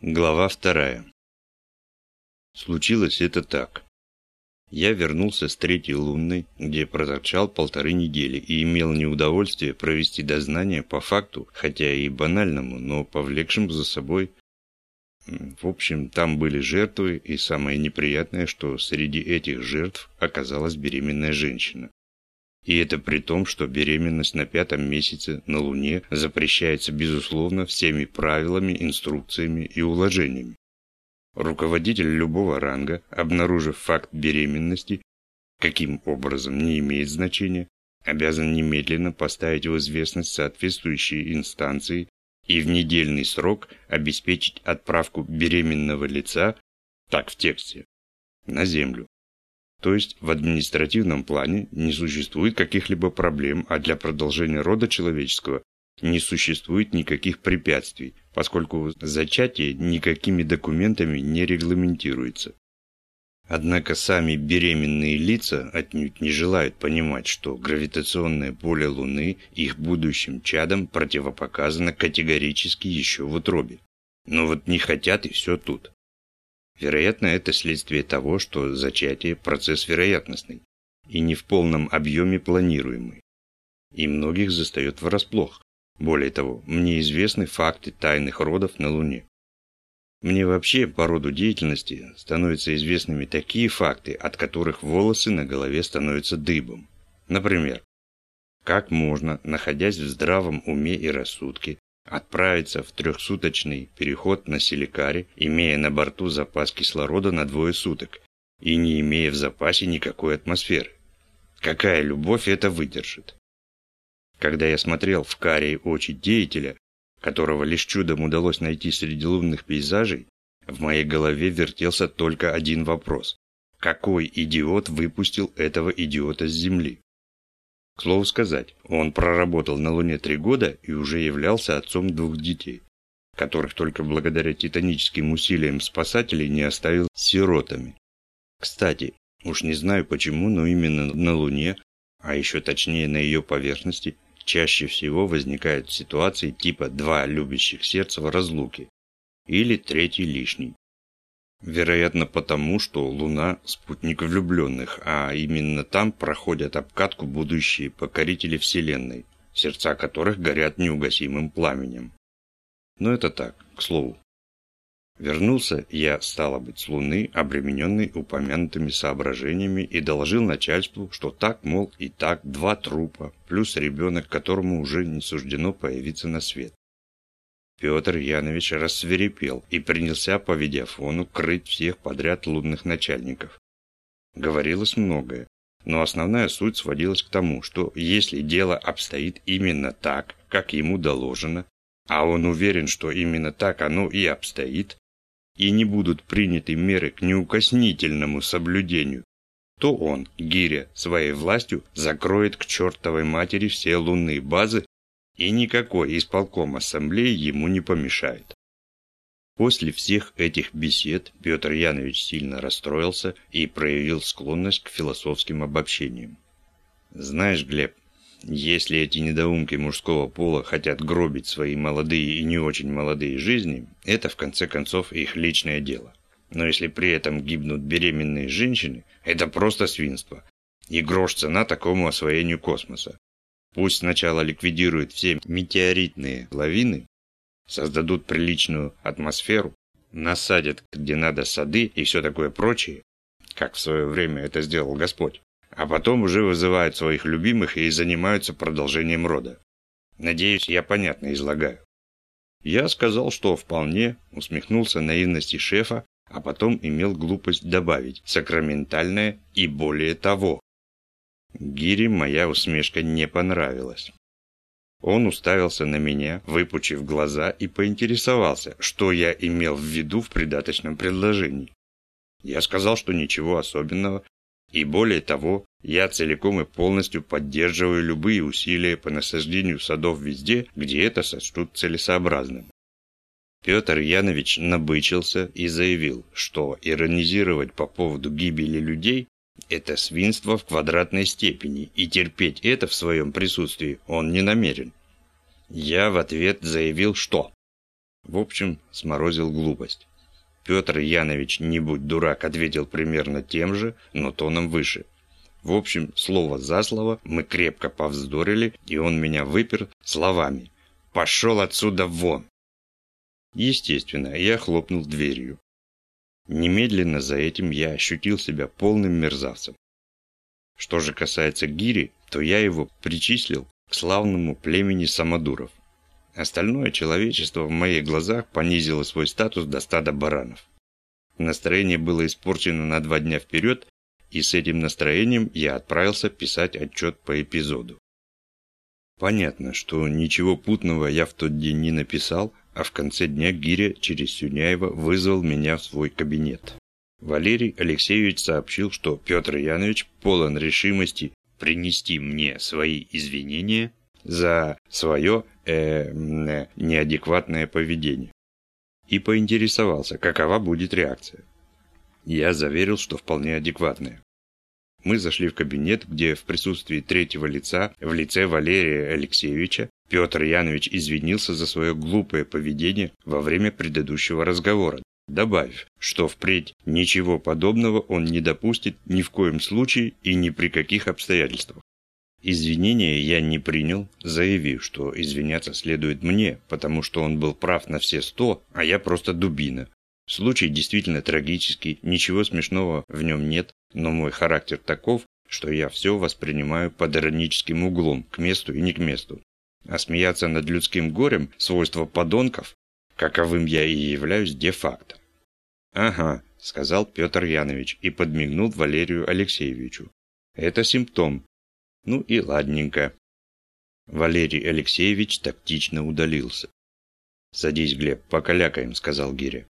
Глава вторая. Случилось это так. Я вернулся с третьей лунной, где проторчал полторы недели и имел неудовольствие провести дознание по факту, хотя и банальному, но повлекшему за собой... В общем, там были жертвы, и самое неприятное, что среди этих жертв оказалась беременная женщина. И это при том, что беременность на пятом месяце на Луне запрещается, безусловно, всеми правилами, инструкциями и уложениями. Руководитель любого ранга, обнаружив факт беременности, каким образом не имеет значения, обязан немедленно поставить в известность соответствующие инстанции и в недельный срок обеспечить отправку беременного лица, так в тексте, на Землю. То есть в административном плане не существует каких-либо проблем, а для продолжения рода человеческого не существует никаких препятствий, поскольку зачатие никакими документами не регламентируется. Однако сами беременные лица отнюдь не желают понимать, что гравитационное поле Луны их будущим чадам противопоказано категорически еще в утробе. Но вот не хотят и все тут. Вероятно, это следствие того, что зачатие – процесс вероятностный и не в полном объеме планируемый. И многих застает врасплох. Более того, мне известны факты тайных родов на Луне. Мне вообще по роду деятельности становятся известными такие факты, от которых волосы на голове становятся дыбом. Например, как можно, находясь в здравом уме и рассудке, отправиться в трехсуточный переход на Силикаре, имея на борту запас кислорода на двое суток и не имея в запасе никакой атмосферы. Какая любовь это выдержит? Когда я смотрел в карие очи деятеля, которого лишь чудом удалось найти среди лунных пейзажей, в моей голове вертелся только один вопрос. Какой идиот выпустил этого идиота с Земли? К слову сказать, он проработал на Луне три года и уже являлся отцом двух детей, которых только благодаря титаническим усилиям спасателей не оставил сиротами. Кстати, уж не знаю почему, но именно на Луне, а еще точнее на ее поверхности, чаще всего возникают ситуации типа «два любящих сердца в разлуке» или «третий лишний». Вероятно потому, что Луна – спутник влюбленных, а именно там проходят обкатку будущие покорители Вселенной, сердца которых горят неугасимым пламенем. Но это так, к слову. Вернулся я, стало быть, с Луны, обремененный упомянутыми соображениями, и доложил начальству, что так, мол, и так два трупа, плюс ребенок, которому уже не суждено появиться на свет. Петр Янович рассверепел и принялся по видеофону крыть всех подряд лунных начальников. Говорилось многое, но основная суть сводилась к тому, что если дело обстоит именно так, как ему доложено, а он уверен, что именно так оно и обстоит, и не будут приняты меры к неукоснительному соблюдению, то он, Гиря, своей властью закроет к чертовой матери все лунные базы и никакой исполком ассамблеи ему не помешает. После всех этих бесед Петр Янович сильно расстроился и проявил склонность к философским обобщениям. «Знаешь, Глеб, если эти недоумки мужского пола хотят гробить свои молодые и не очень молодые жизни, это в конце концов их личное дело. Но если при этом гибнут беременные женщины, это просто свинство. И грош цена такому освоению космоса. Пусть сначала ликвидируют все метеоритные лавины, создадут приличную атмосферу, насадят где надо сады и все такое прочее, как в свое время это сделал Господь, а потом уже вызывают своих любимых и занимаются продолжением рода. Надеюсь, я понятно излагаю. Я сказал, что вполне, усмехнулся наивности шефа, а потом имел глупость добавить сакраментальное и более того. Гире моя усмешка не понравилась. Он уставился на меня, выпучив глаза, и поинтересовался, что я имел в виду в придаточном предложении. Я сказал, что ничего особенного, и более того, я целиком и полностью поддерживаю любые усилия по насаждению садов везде, где это сочтут целесообразным. Петр Янович набычился и заявил, что иронизировать по поводу гибели людей это свинство в квадратной степени, и терпеть это в своем присутствии он не намерен. Я в ответ заявил, что В общем, сморозил глупость. Петр Янович, не будь дурак, ответил примерно тем же, но тоном выше. В общем, слово за слово мы крепко повздорили, и он меня выпер словами «Пошел отсюда вон!». Естественно, я хлопнул дверью. Немедленно за этим я ощутил себя полным мерзавцем. Что же касается Гири, то я его причислил к славному племени самодуров. Остальное человечество в моих глазах понизило свой статус до стада баранов. Настроение было испорчено на два дня вперед, и с этим настроением я отправился писать отчет по эпизоду. Понятно, что ничего путного я в тот день не написал, а в конце дня Гиря через Сюняева вызвал меня в свой кабинет. Валерий Алексеевич сообщил, что Петр Янович полон решимости принести мне свои извинения за свое э, неадекватное поведение. И поинтересовался, какова будет реакция. Я заверил, что вполне адекватная. Мы зашли в кабинет, где в присутствии третьего лица, в лице Валерия Алексеевича, Петр Янович извинился за свое глупое поведение во время предыдущего разговора, добавив, что впредь ничего подобного он не допустит ни в коем случае и ни при каких обстоятельствах. Извинения я не принял, заявив, что извиняться следует мне, потому что он был прав на все сто, а я просто дубина. Случай действительно трагический, ничего смешного в нем нет, но мой характер таков, что я все воспринимаю под ироническим углом, к месту и не к месту. А смеяться над людским горем – свойство подонков, каковым я и являюсь де-факто. «Ага», – сказал Петр Янович и подмигнул Валерию Алексеевичу. «Это симптом. Ну и ладненько». Валерий Алексеевич тактично удалился. «Садись, Глеб, покалякаем», – сказал Гиря.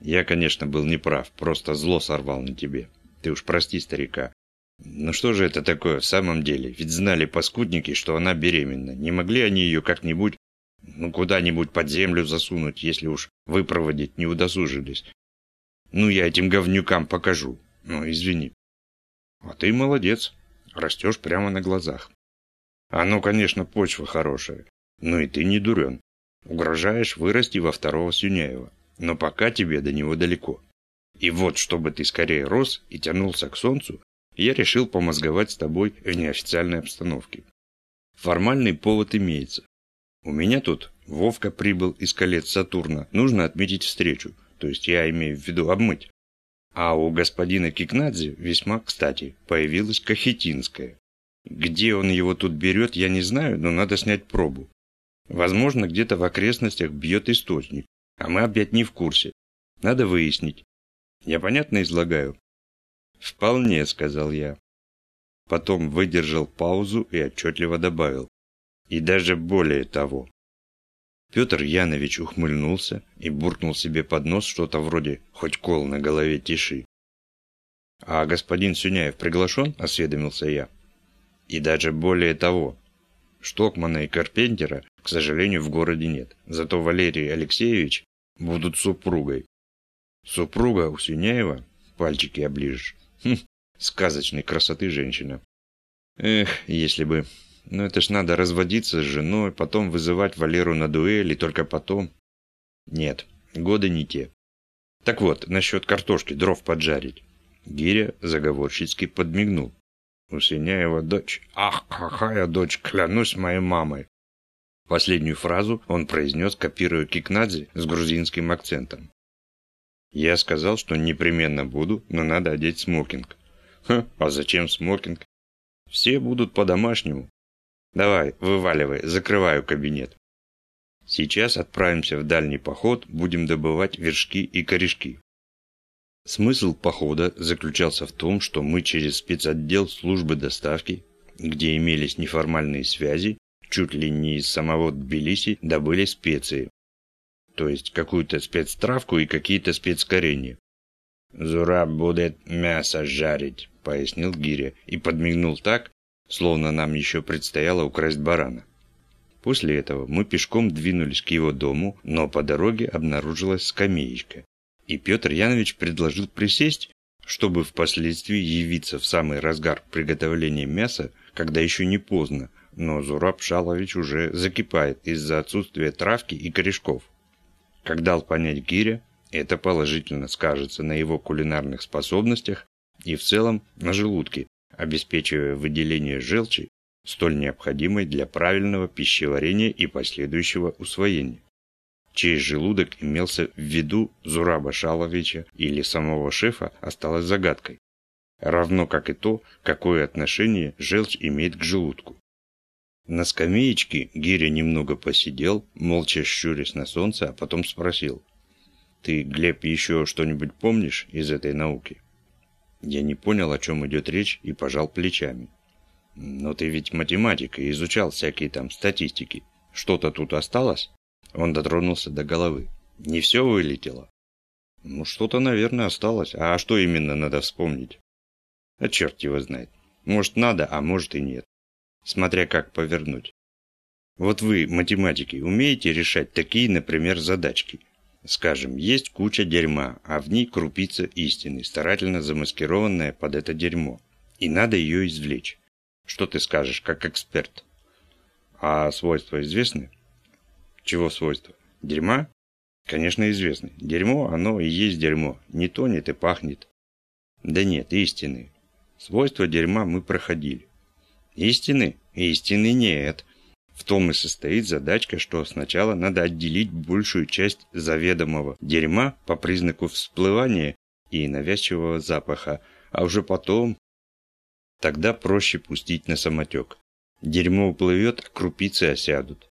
«Я, конечно, был неправ, просто зло сорвал на тебе. Ты уж прости старика. Ну что же это такое в самом деле? Ведь знали паскудники, что она беременна. Не могли они ее как-нибудь, ну куда-нибудь под землю засунуть, если уж выпроводить не удосужились. Ну я этим говнюкам покажу. Ну извини. А ты молодец. Растешь прямо на глазах. А ну, конечно, почва хорошая. Ну и ты не дурен. Угрожаешь вырасти во второго Сюняева. Но пока тебе до него далеко. И вот, чтобы ты скорее рос и тянулся к солнцу, я решил помозговать с тобой в неофициальной обстановке. Формальный повод имеется. У меня тут Вовка прибыл из колец Сатурна. Нужно отметить встречу. То есть я имею в виду обмыть. А у господина Кикнадзе весьма кстати появилась Кахетинская. Где он его тут берет, я не знаю, но надо снять пробу. Возможно, где-то в окрестностях бьет источник, а мы опять не в курсе. Надо выяснить. Я понятно излагаю? «Вполне», — сказал я. Потом выдержал паузу и отчетливо добавил. «И даже более того». Петр Янович ухмыльнулся и буркнул себе под нос что-то вроде «хоть кол на голове тиши». «А господин Сюняев приглашен?» – осведомился я. «И даже более того. Штокмана и Карпентера, к сожалению, в городе нет. Зато Валерий Алексеевич будут супругой. Супруга у Сюняева? Пальчики оближешь. Хм, сказочной красоты женщина. Эх, если бы. Но это ж надо разводиться с женой, потом вызывать Валеру на дуэль, и только потом. Нет, годы не те. Так вот, насчет картошки, дров поджарить. Гиря заговорщицки подмигнул. У Синяева дочь. Ах, какая дочь, клянусь моей мамой. Последнюю фразу он произнес, копируя Кикнадзе с грузинским акцентом. Я сказал, что непременно буду, но надо одеть смокинг. Ха, а зачем смокинг? Все будут по-домашнему. Давай, вываливай, закрываю кабинет. Сейчас отправимся в дальний поход, будем добывать вершки и корешки. Смысл похода заключался в том, что мы через спецотдел службы доставки, где имелись неформальные связи, чуть ли не из самого Тбилиси добыли специи, то есть какую-то спецтравку и какие-то спецкоренья. «Зураб будет мясо жарить», — пояснил Гиря и подмигнул так, словно нам еще предстояло украсть барана. После этого мы пешком двинулись к его дому, но по дороге обнаружилась скамеечка. И Петр Янович предложил присесть, чтобы впоследствии явиться в самый разгар приготовления мяса, когда еще не поздно, но Зураб Шалович уже закипает из-за отсутствия травки и корешков. Как дал понять Гиря, это положительно скажется на его кулинарных способностях и в целом на желудке, обеспечивая выделение желчи, столь необходимой для правильного пищеварения и последующего усвоения. Чей желудок имелся в виду Зураба Шаловича или самого шефа осталось загадкой, равно как и то, какое отношение желчь имеет к желудку. На скамеечке Гиря немного посидел, молча щурясь на солнце, а потом спросил. «Ты, Глеб, еще что-нибудь помнишь из этой науки?» Я не понял, о чем идет речь, и пожал плечами. «Но ты ведь математик и изучал всякие там статистики. Что-то тут осталось?» Он дотронулся до головы. «Не все вылетело?» «Ну, что-то, наверное, осталось. А что именно надо вспомнить?» «А черт его знает. Может, надо, а может и нет. Смотря как повернуть. Вот вы, математики, умеете решать такие, например, задачки?» Скажем, есть куча дерьма, а в ней крупица истины, старательно замаскированная под это дерьмо. И надо ее извлечь. Что ты скажешь, как эксперт? А свойства известны? Чего свойства? Дерьма? Конечно, известны. Дерьмо, оно и есть дерьмо. Не тонет и пахнет. Да нет, истины. Свойства дерьма мы проходили. Истины? Истины нет. В том и состоит задачка, что сначала надо отделить большую часть заведомого дерьма по признаку всплывания и навязчивого запаха, а уже потом... Тогда проще пустить на самотек. Дерьмо уплывет, крупицы осядут.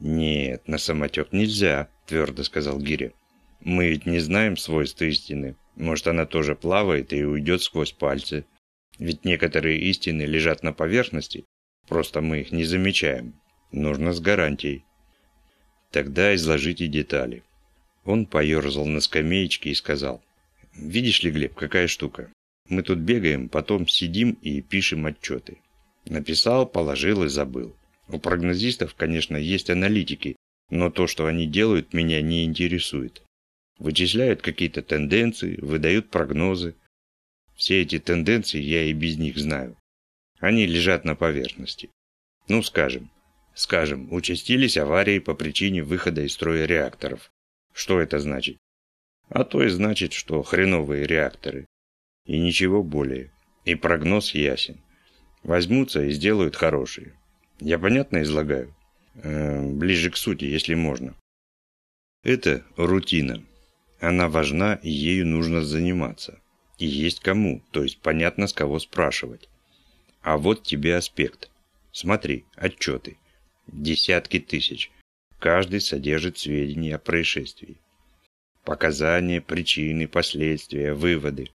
«Нет, на самотек нельзя», – твердо сказал Гиря. «Мы ведь не знаем свойств истины. Может, она тоже плавает и уйдет сквозь пальцы. Ведь некоторые истины лежат на поверхности, просто мы их не замечаем. Нужно с гарантией». «Тогда изложите детали». Он поерзал на скамеечке и сказал. «Видишь ли, Глеб, какая штука? Мы тут бегаем, потом сидим и пишем отчеты. Написал, положил и забыл. У прогнозистов, конечно, есть аналитики, но то, что они делают, меня не интересует. Вычисляют какие-то тенденции, выдают прогнозы. Все эти тенденции я и без них знаю. Они лежат на поверхности. Ну, скажем, скажем, участились аварии по причине выхода из строя реакторов. Что это значит? А то и значит, что хреновые реакторы. И ничего более. И прогноз ясен. Возьмутся и сделают хорошие. Я понятно излагаю? Э, ближе к сути, если можно. Это рутина. Она важна, и ею нужно заниматься. И есть кому, то есть понятно, с кого спрашивать. А вот тебе аспект. Смотри, отчеты. Десятки тысяч. Каждый содержит сведения о происшествии. Показания, причины, последствия, выводы.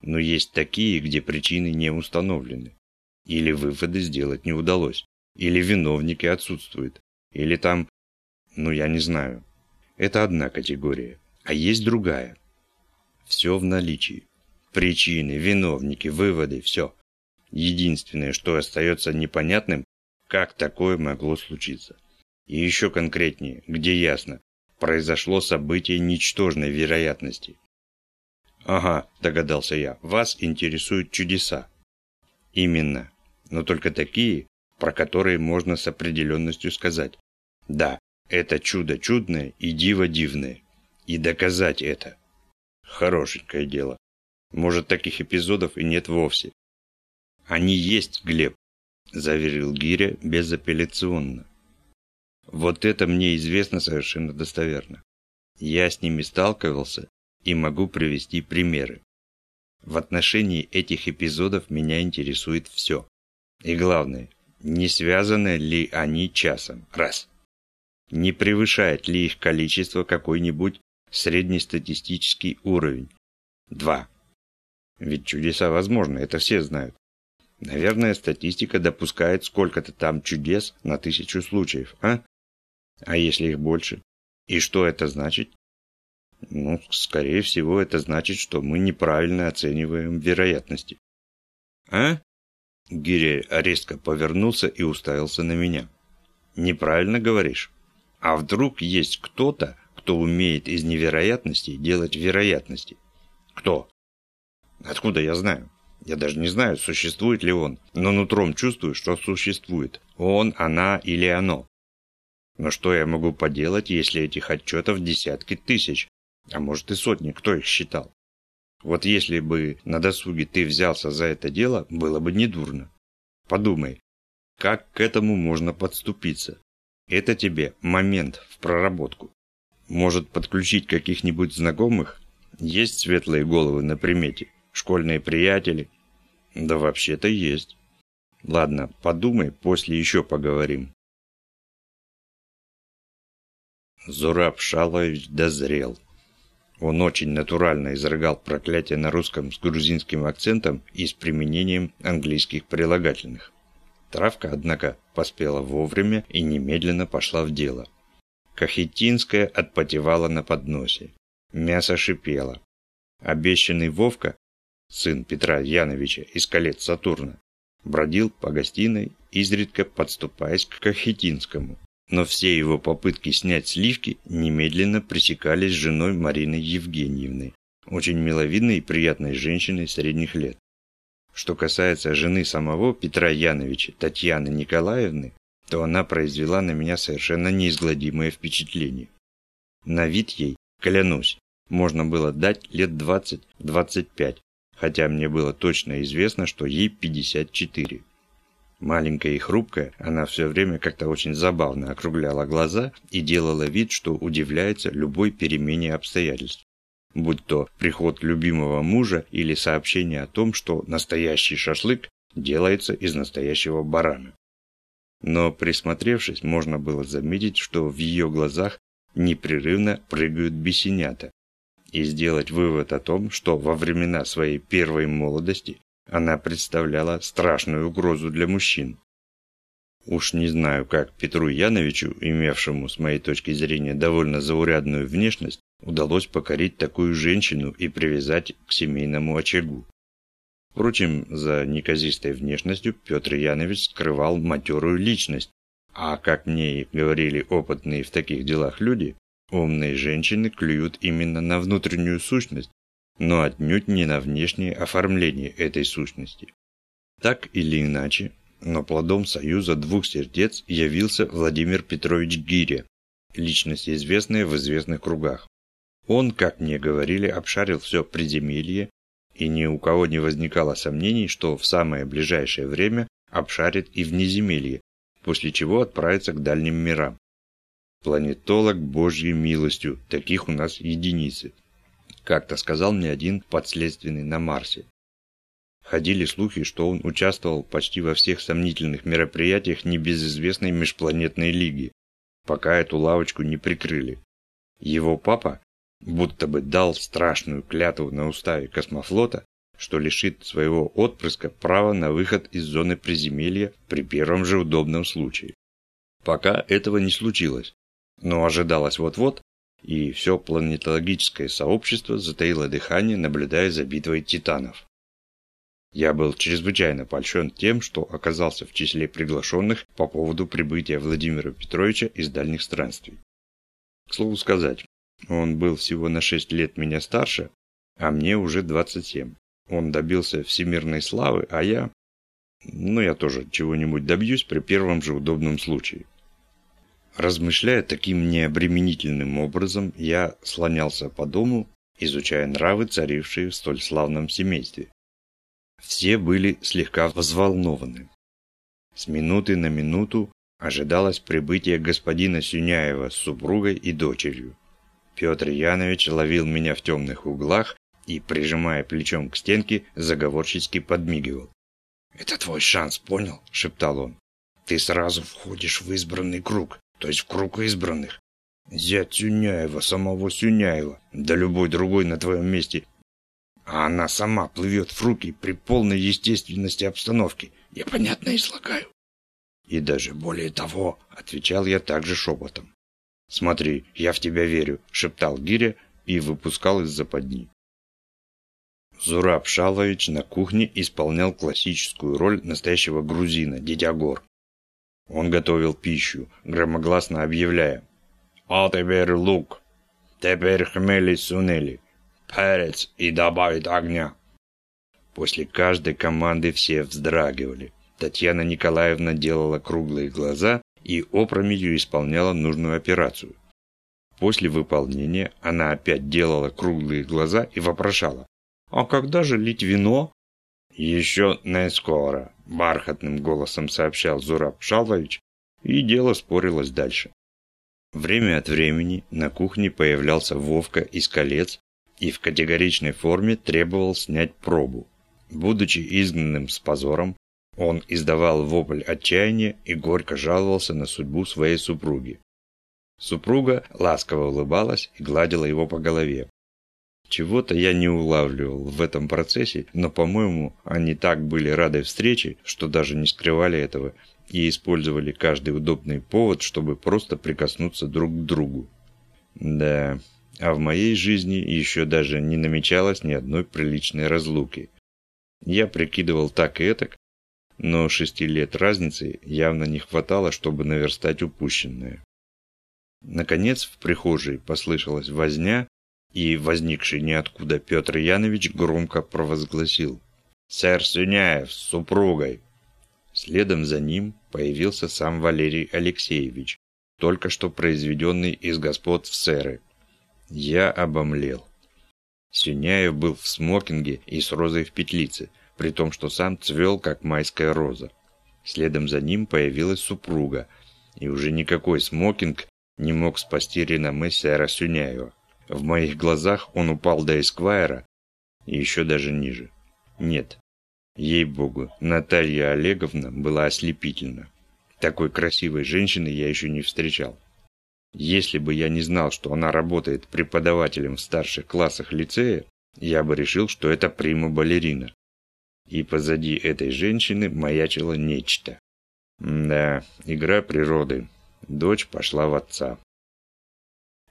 Но есть такие, где причины не установлены. Или выводы сделать не удалось. Или виновники отсутствуют. Или там... Ну, я не знаю. Это одна категория. А есть другая. Все в наличии. Причины, виновники, выводы, все. Единственное, что остается непонятным, как такое могло случиться. И еще конкретнее, где ясно, произошло событие ничтожной вероятности. Ага, догадался я, вас интересуют чудеса. Именно, но только такие, про которые можно с определенностью сказать. Да, это чудо чудное и диво дивное. И доказать это. Хорошенькое дело. Может, таких эпизодов и нет вовсе. Они есть, Глеб, заверил Гиря безапелляционно. Вот это мне известно совершенно достоверно. Я с ними сталкивался и могу привести примеры. В отношении этих эпизодов меня интересует все. И главное, не связаны ли они часом? Раз. Не превышает ли их количество какой-нибудь среднестатистический уровень? Два. Ведь чудеса возможны, это все знают. Наверное, статистика допускает сколько-то там чудес на тысячу случаев, а? А если их больше? И что это значит? Ну, скорее всего, это значит, что мы неправильно оцениваем вероятности. А? Гиря резко повернулся и уставился на меня. «Неправильно говоришь. А вдруг есть кто-то, кто умеет из невероятностей делать вероятности? Кто? Откуда я знаю? Я даже не знаю, существует ли он, но нутром чувствую, что существует. Он, она или оно. Но что я могу поделать, если этих отчетов десятки тысяч, а может и сотни, кто их считал? Вот если бы на досуге ты взялся за это дело, было бы недурно. Подумай, как к этому можно подступиться? Это тебе момент в проработку. Может подключить каких-нибудь знакомых? Есть светлые головы на примете? Школьные приятели? Да вообще-то есть. Ладно, подумай, после еще поговорим. Зураб Шалович дозрел. Он очень натурально изрыгал проклятие на русском с грузинским акцентом и с применением английских прилагательных. Травка, однако, поспела вовремя и немедленно пошла в дело. Кахетинская отпотевала на подносе. Мясо шипело. Обещанный Вовка, сын Петра Яновича из колец Сатурна, бродил по гостиной, изредка подступаясь к Кахетинскому. Но все его попытки снять сливки немедленно пресекались женой Мариной Евгеньевной, очень миловидной и приятной женщиной средних лет. Что касается жены самого Петра Яновича, Татьяны Николаевны, то она произвела на меня совершенно неизгладимое впечатление. На вид ей, клянусь, можно было дать лет 20-25, хотя мне было точно известно, что ей 54. Маленькая и хрупкая, она все время как-то очень забавно округляла глаза и делала вид, что удивляется любой перемене обстоятельств. Будь то приход любимого мужа или сообщение о том, что настоящий шашлык делается из настоящего барана. Но присмотревшись, можно было заметить, что в ее глазах непрерывно прыгают бесенята, и сделать вывод о том, что во времена своей первой молодости она представляла страшную угрозу для мужчин. Уж не знаю, как Петру Яновичу, имевшему, с моей точки зрения, довольно заурядную внешность, удалось покорить такую женщину и привязать к семейному очагу. Впрочем, за неказистой внешностью Петр Янович скрывал матерую личность, а, как мне и говорили опытные в таких делах люди, Умные женщины клюют именно на внутреннюю сущность, но отнюдь не на внешнее оформление этой сущности. Так или иначе, но плодом союза двух сердец явился Владимир Петрович Гиря, личность известная в известных кругах. Он, как мне говорили, обшарил все предземелье, и ни у кого не возникало сомнений, что в самое ближайшее время обшарит и внеземелье, после чего отправится к дальним мирам. Планетолог Божьей милостью, таких у нас единицы. Как-то сказал мне один подследственный на Марсе. Ходили слухи, что он участвовал почти во всех сомнительных мероприятиях небезызвестной межпланетной лиги, пока эту лавочку не прикрыли. Его папа будто бы дал страшную клятву на уставе космофлота, что лишит своего отпрыска права на выход из зоны приземелья при первом же удобном случае. Пока этого не случилось, но ожидалось вот-вот, и все планетологическое сообщество затаило дыхание, наблюдая за битвой титанов. Я был чрезвычайно польщен тем, что оказался в числе приглашенных по поводу прибытия Владимира Петровича из дальних странствий. К слову сказать, он был всего на 6 лет меня старше, а мне уже 27. Он добился всемирной славы, а я... Ну, я тоже чего-нибудь добьюсь при первом же удобном случае. Размышляя таким необременительным образом, я слонялся по дому, изучая нравы, царившие в столь славном семействе. Все были слегка взволнованы. С минуты на минуту ожидалось прибытие господина Сюняева с супругой и дочерью. Петр Янович ловил меня в темных углах и, прижимая плечом к стенке, заговорчески подмигивал. «Это твой шанс, понял?» – шептал он. «Ты сразу входишь в избранный круг то есть в круг избранных. Зять Сюняева, самого Сюняева, да любой другой на твоем месте. А она сама плывет в руки при полной естественности обстановки. Я понятно излагаю. И даже более того, отвечал я также шепотом. «Смотри, я в тебя верю», — шептал Гиря и выпускал из западни. Зураб Шалович на кухне исполнял классическую роль настоящего грузина, дядя он готовил пищу, громогласно объявляя «А теперь лук, теперь хмели-сунели, перец и добавить огня». После каждой команды все вздрагивали. Татьяна Николаевна делала круглые глаза и опрометью исполняла нужную операцию. После выполнения она опять делала круглые глаза и вопрошала. «А когда же лить вино?» «Еще не скоро», – бархатным голосом сообщал Зураб Шалвович, и дело спорилось дальше. Время от времени на кухне появлялся Вовка из колец и в категоричной форме требовал снять пробу. Будучи изгнанным с позором, он издавал вопль отчаяния и горько жаловался на судьбу своей супруги. Супруга ласково улыбалась и гладила его по голове. Чего-то я не улавливал в этом процессе, но, по-моему, они так были рады встрече, что даже не скрывали этого и использовали каждый удобный повод, чтобы просто прикоснуться друг к другу. Да, а в моей жизни еще даже не намечалось ни одной приличной разлуки. Я прикидывал так и этак, но шести лет разницы явно не хватало, чтобы наверстать упущенное. Наконец в прихожей послышалась возня, и возникший ниоткуда Петр Янович громко провозгласил «Сэр Сюняев с супругой!» Следом за ним появился сам Валерий Алексеевич, только что произведенный из господ в сэры. Я обомлел. Сюняев был в смокинге и с розой в петлице, при том, что сам цвел, как майская роза. Следом за ним появилась супруга, и уже никакой смокинг не мог спасти реноме сэра Сюняева. В моих глазах он упал до эсквайра и еще даже ниже. Нет, ей-богу, Наталья Олеговна была ослепительна. Такой красивой женщины я еще не встречал. Если бы я не знал, что она работает преподавателем в старших классах лицея, я бы решил, что это прима-балерина. И позади этой женщины маячило нечто. Да, игра природы. Дочь пошла в отца.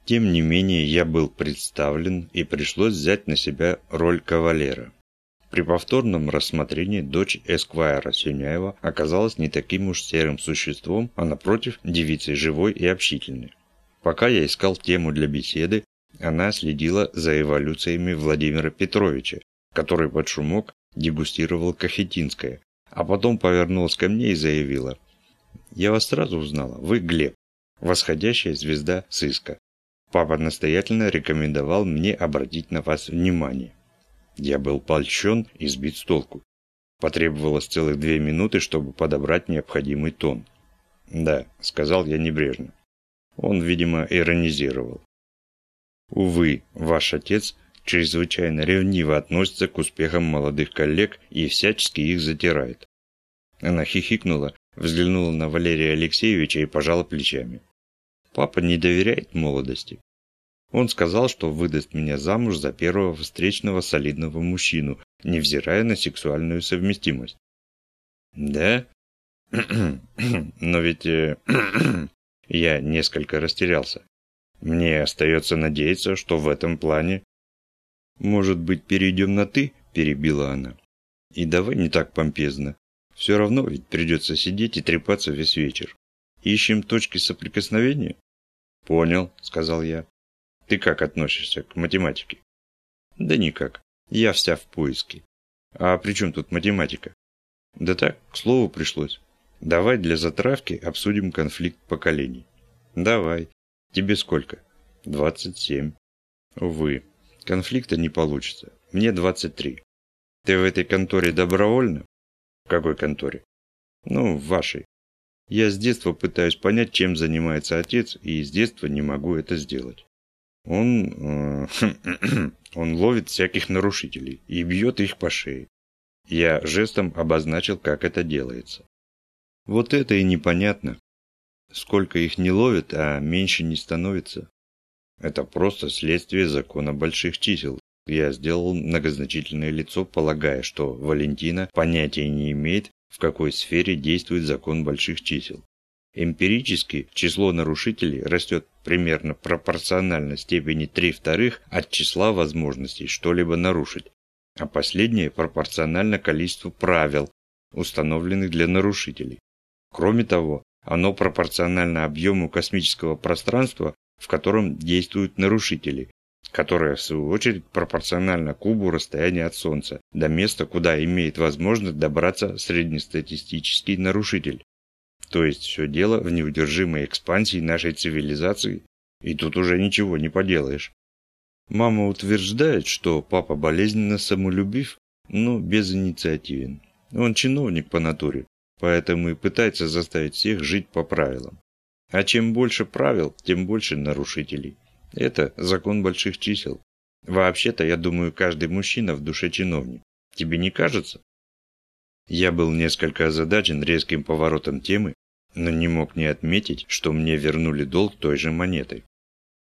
Тем не менее, я был представлен и пришлось взять на себя роль кавалера. При повторном рассмотрении дочь Эсквайра Сюняева оказалась не таким уж серым существом, а напротив, девицей живой и общительной. Пока я искал тему для беседы, она следила за эволюциями Владимира Петровича, который под шумок дегустировал кахетинское, а потом повернулась ко мне и заявила. «Я вас сразу узнала. Вы Глеб, восходящая звезда сыска. Папа настоятельно рекомендовал мне обратить на вас внимание». Я был польщен и сбит с толку. Потребовалось целых две минуты, чтобы подобрать необходимый тон. «Да», — сказал я небрежно. Он, видимо, иронизировал. Увы, ваш отец чрезвычайно ревниво относится к успехам молодых коллег и всячески их затирает. Она хихикнула, взглянула на Валерия Алексеевича и пожала плечами. Папа не доверяет молодости. Он сказал, что выдаст меня замуж за первого встречного солидного мужчину, невзирая на сексуальную совместимость. Да? Но ведь... Э, Я несколько растерялся. Мне остается надеяться, что в этом плане... Может быть, перейдем на «ты»? Перебила она. И давай не так помпезно. Все равно ведь придется сидеть и трепаться весь вечер. Ищем точки соприкосновения? Понял, сказал я. Ты как относишься к математике? Да никак. Я вся в поиске. А при чем тут математика? Да так, к слову пришлось. Давай для затравки обсудим конфликт поколений. Давай. Тебе сколько? 27. Увы, конфликта не получится. Мне 23. Ты в этой конторе добровольно? В какой конторе? Ну, в вашей. Я с детства пытаюсь понять, чем занимается отец, и с детства не могу это сделать. Он... Э, он ловит всяких нарушителей и бьет их по шее. Я жестом обозначил, как это делается. Вот это и непонятно. Сколько их не ловят, а меньше не становится. Это просто следствие закона больших чисел. Я сделал многозначительное лицо, полагая, что Валентина понятия не имеет, в какой сфере действует закон больших чисел. Эмпирически число нарушителей растет примерно пропорционально степени 3 вторых от числа возможностей что-либо нарушить, а последнее пропорционально количеству правил, установленных для нарушителей. Кроме того, оно пропорционально объему космического пространства, в котором действуют нарушители, которое в свою очередь пропорционально кубу расстояния от Солнца до места, куда имеет возможность добраться среднестатистический нарушитель. То есть все дело в неудержимой экспансии нашей цивилизации, и тут уже ничего не поделаешь. Мама утверждает, что папа болезненно самолюбив, но безинициативен. Он чиновник по натуре, поэтому и пытается заставить всех жить по правилам. А чем больше правил, тем больше нарушителей. Это закон больших чисел. Вообще-то, я думаю, каждый мужчина в душе чиновник. Тебе не кажется? Я был несколько озадачен резким поворотом темы, но не мог не отметить, что мне вернули долг той же монетой.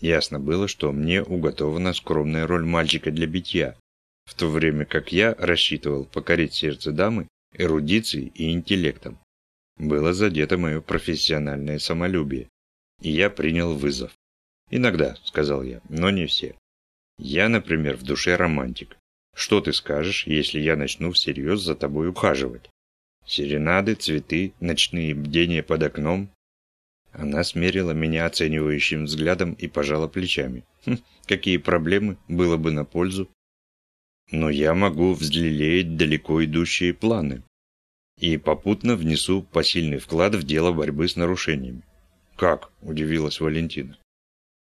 Ясно было, что мне уготована скромная роль мальчика для битья, в то время как я рассчитывал покорить сердце дамы эрудицией и интеллектом. Было задето мое профессиональное самолюбие, и я принял вызов. «Иногда», — сказал я, — «но не все. Я, например, в душе романтик. Что ты скажешь, если я начну всерьез за тобой ухаживать? Серенады, цветы, ночные бдения под окном?» Она смерила меня оценивающим взглядом и пожала плечами. Хм, какие проблемы, было бы на пользу. Но я могу взлелеять далеко идущие планы. И попутно внесу посильный вклад в дело борьбы с нарушениями. «Как?» – удивилась Валентина.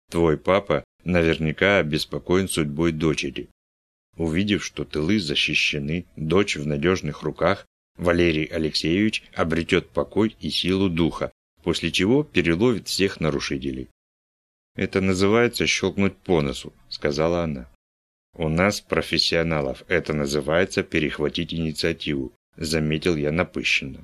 «Твой папа наверняка обеспокоен судьбой дочери. Увидев, что тылы защищены, дочь в надежных руках, Валерий Алексеевич обретет покой и силу духа, после чего переловит всех нарушителей. «Это называется щелкнуть по носу», – сказала она. «У нас, профессионалов, это называется перехватить инициативу», – заметил я напыщенно.